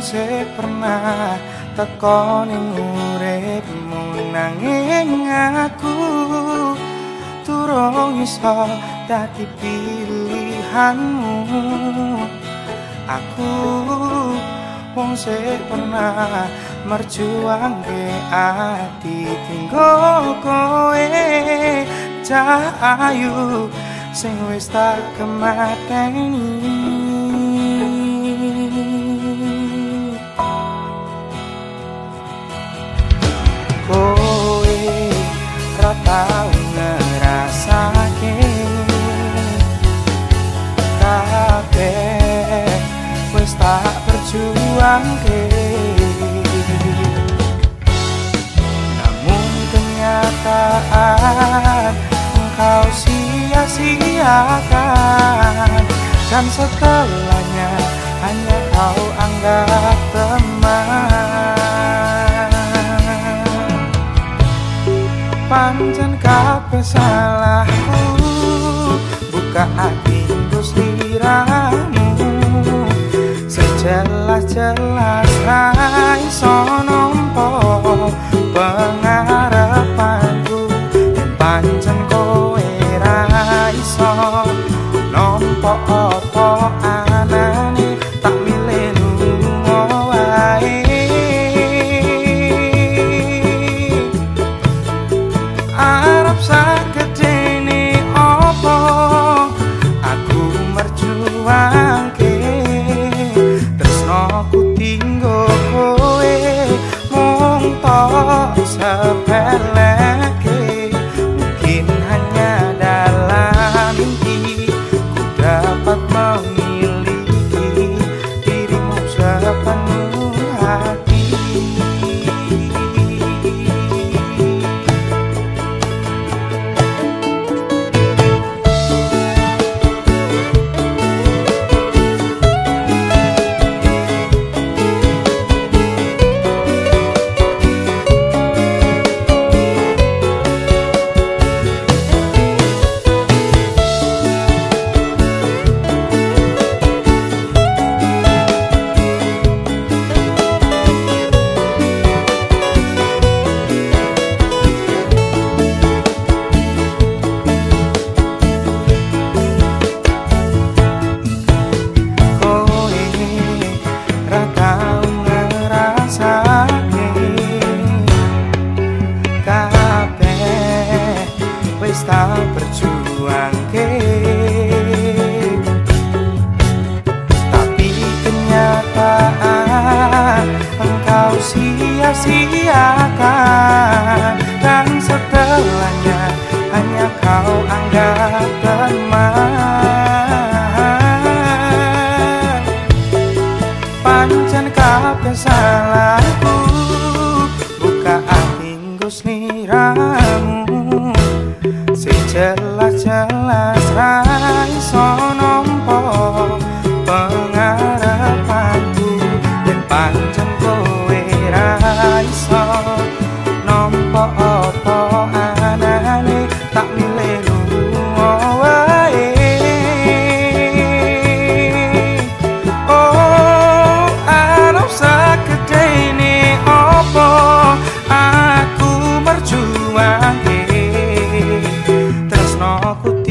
sik pernah teko ning uripmu nanging aku turung iso dadi pilihanmu. Aku wong sik pernah merjuang ke ati tinggo kowe cahayu sing wis tak kemateni bangke Namun kenyataan engkau sia-siakan Dan setelahnya hanya kau anggap teman. Pancen kabeh salahku Buka hati jelas-jelas celaka her setelahnya hanya kau anggap teman Pancen kabeh salahku Buka hati niramu. Jelas-jelas rai talk